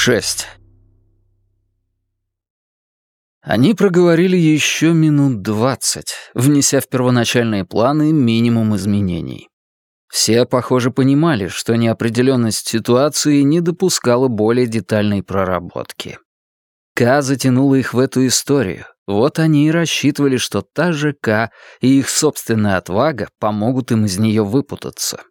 6. Они проговорили еще минут двадцать, внеся в первоначальные планы минимум изменений. Все, похоже, понимали, что неопределенность ситуации не допускала более детальной проработки. К затянула их в эту историю. Вот они и рассчитывали, что та же К и их собственная отвага помогут им из нее выпутаться.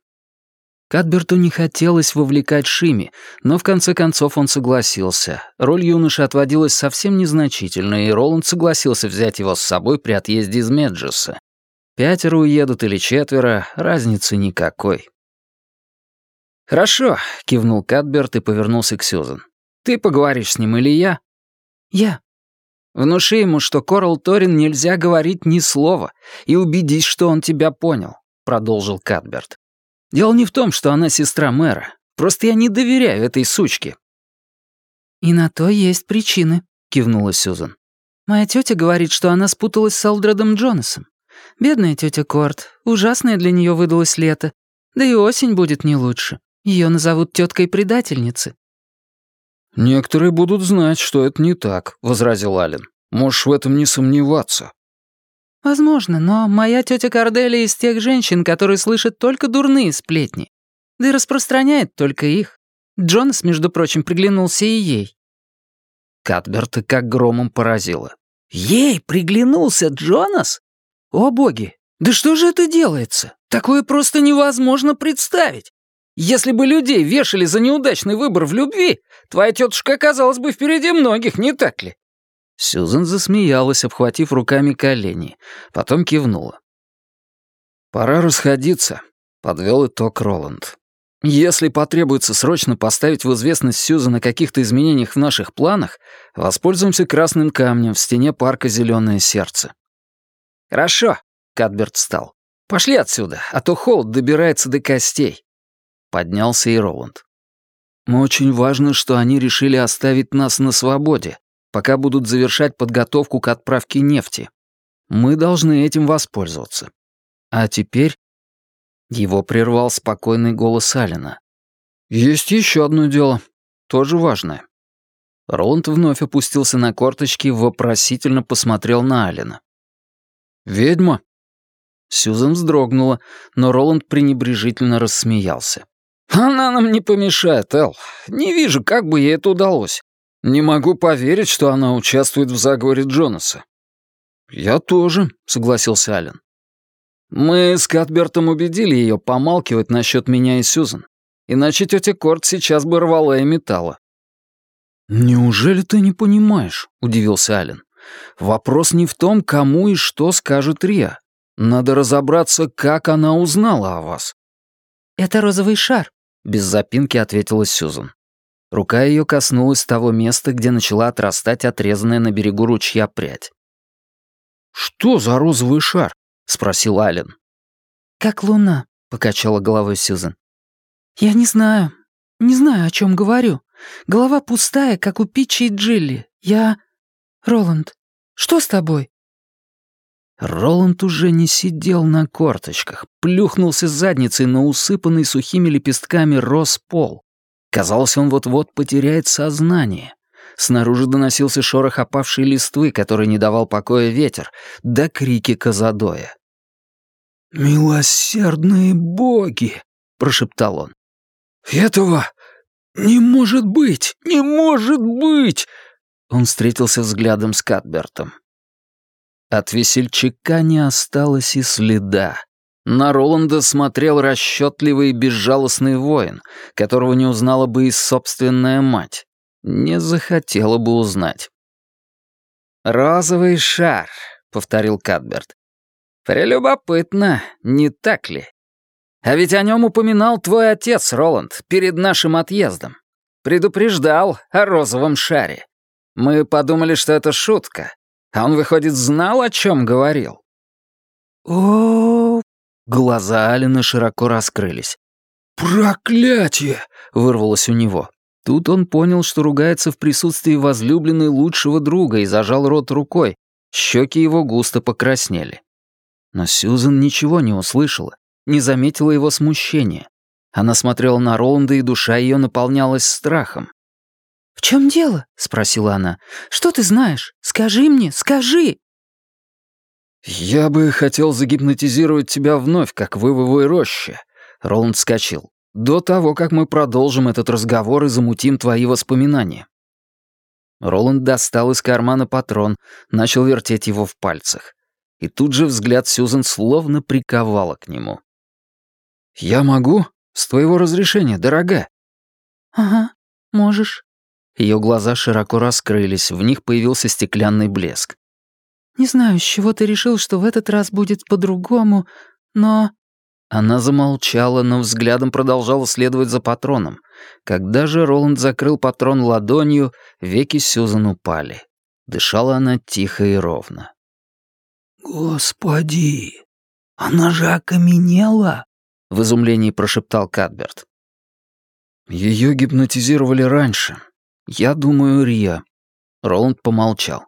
Кадберту не хотелось вовлекать Шими, но в конце концов он согласился. Роль юноши отводилась совсем незначительно, и Роланд согласился взять его с собой при отъезде из Меджеса. Пятеро уедут или четверо, разницы никакой. «Хорошо», — кивнул Кадберт и повернулся к Сьюзан. «Ты поговоришь с ним или я?» «Я». «Внуши ему, что Корал Торин нельзя говорить ни слова, и убедись, что он тебя понял», — продолжил Кадберт. Дело не в том, что она сестра мэра. Просто я не доверяю этой сучке». «И на то есть причины», — кивнула Сьюзан. «Моя тетя говорит, что она спуталась с Алдредом Джонасом. Бедная тетя Корт, ужасное для нее выдалось лето. Да и осень будет не лучше. Ее назовут теткой предательницы». «Некоторые будут знать, что это не так», — возразил Ален. «Можешь в этом не сомневаться». «Возможно, но моя тетя Корделия из тех женщин, которые слышат только дурные сплетни. Да и распространяет только их. Джонас, между прочим, приглянулся и ей». Катберта как громом поразила. «Ей приглянулся Джонас? О боги, да что же это делается? Такое просто невозможно представить. Если бы людей вешали за неудачный выбор в любви, твоя тетушка оказалась бы впереди многих, не так ли? Сьюзен засмеялась, обхватив руками колени, потом кивнула. «Пора расходиться», — подвел итог Роланд. «Если потребуется срочно поставить в известность Сьюзан о каких-то изменениях в наших планах, воспользуемся красным камнем в стене парка «Зеленое сердце». «Хорошо», — Кадберт встал. «Пошли отсюда, а то холод добирается до костей». Поднялся и Роланд. «Мы очень важно, что они решили оставить нас на свободе», пока будут завершать подготовку к отправке нефти. Мы должны этим воспользоваться. А теперь...» Его прервал спокойный голос Алина. «Есть еще одно дело, тоже важное». Роланд вновь опустился на корточки и вопросительно посмотрел на Алина. «Ведьма?» Сьюзен вздрогнула, но Роланд пренебрежительно рассмеялся. «Она нам не помешает, Эл. Не вижу, как бы ей это удалось. Не могу поверить, что она участвует в заговоре Джонаса». «Я тоже», — согласился Аллен. «Мы с Катбертом убедили ее помалкивать насчет меня и Сьюзан. Иначе тетя Корт сейчас бы рвала и металла». «Неужели ты не понимаешь?» — удивился Аллен. «Вопрос не в том, кому и что скажет Риа. Надо разобраться, как она узнала о вас». «Это розовый шар», — без запинки ответила Сьюзан. Рука ее коснулась того места, где начала отрастать отрезанная на берегу ручья прядь. «Что за розовый шар?» — спросил Ален. «Как луна», — покачала головой Сьюзен. «Я не знаю. Не знаю, о чем говорю. Голова пустая, как у Питчи и Джилли. Я... Роланд, что с тобой?» Роланд уже не сидел на корточках, плюхнулся задницей на усыпанный сухими лепестками роз пол. Казалось, он вот-вот потеряет сознание. Снаружи доносился шорох опавшей листвы, который не давал покоя ветер, да крики Казадоя. «Милосердные боги!» — прошептал он. «Этого не может быть! Не может быть!» Он встретился взглядом с Катбертом. От весельчака не осталось и следа. На Роланда смотрел расчетливый и безжалостный воин, которого не узнала бы и собственная мать. Не захотела бы узнать. «Розовый шар», — повторил Кадберт. «Прелюбопытно, не так ли? А ведь о нем упоминал твой отец, Роланд, перед нашим отъездом. Предупреждал о розовом шаре. Мы подумали, что это шутка, а он, выходит, знал, о чем говорил». «О, Глаза Алина широко раскрылись. «Проклятие!» — вырвалось у него. Тут он понял, что ругается в присутствии возлюбленной лучшего друга и зажал рот рукой. Щеки его густо покраснели. Но Сьюзен ничего не услышала, не заметила его смущения. Она смотрела на Роланда, и душа ее наполнялась страхом. «В чем дело?» — спросила она. «Что ты знаешь? Скажи мне, скажи!» «Я бы хотел загипнотизировать тебя вновь, как в Ивовой роще», — Роланд вскочил. «До того, как мы продолжим этот разговор и замутим твои воспоминания». Роланд достал из кармана патрон, начал вертеть его в пальцах. И тут же взгляд Сьюзен словно приковала к нему. «Я могу? С твоего разрешения, дорогая?» «Ага, можешь». Ее глаза широко раскрылись, в них появился стеклянный блеск. «Не знаю, с чего ты решил, что в этот раз будет по-другому, но...» Она замолчала, но взглядом продолжала следовать за патроном. Когда же Роланд закрыл патрон ладонью, веки Сьюзан упали. Дышала она тихо и ровно. «Господи, она же окаменела!» — в изумлении прошептал Кадберт. Ее гипнотизировали раньше. Я думаю, Рия. Роланд помолчал.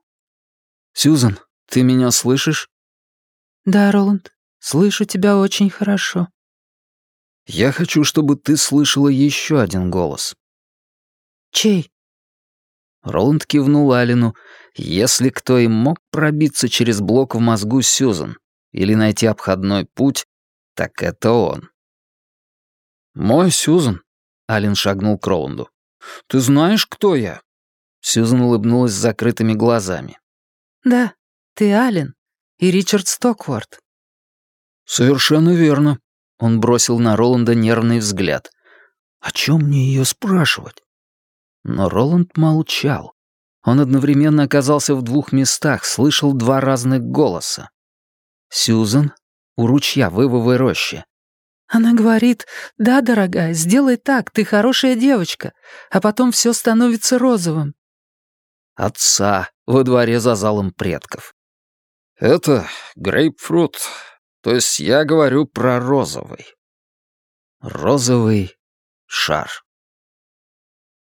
«Сьюзан, ты меня слышишь?» «Да, Роланд, слышу тебя очень хорошо». «Я хочу, чтобы ты слышала еще один голос». «Чей?» Роланд кивнул Алину. Если кто и мог пробиться через блок в мозгу Сьюзан или найти обходной путь, так это он. «Мой Сьюзан», — Ален шагнул к Роланду. «Ты знаешь, кто я?» Сьюзан улыбнулась с закрытыми глазами. «Да, ты Ален и Ричард Стоквард». «Совершенно верно», — он бросил на Роланда нервный взгляд. «О чем мне ее спрашивать?» Но Роланд молчал. Он одновременно оказался в двух местах, слышал два разных голоса. Сьюзан у ручья в Ивовой роще. Она говорит, «Да, дорогая, сделай так, ты хорошая девочка», а потом все становится розовым. Отца во дворе за залом предков. Это грейпфрут, то есть я говорю про розовый. Розовый шар.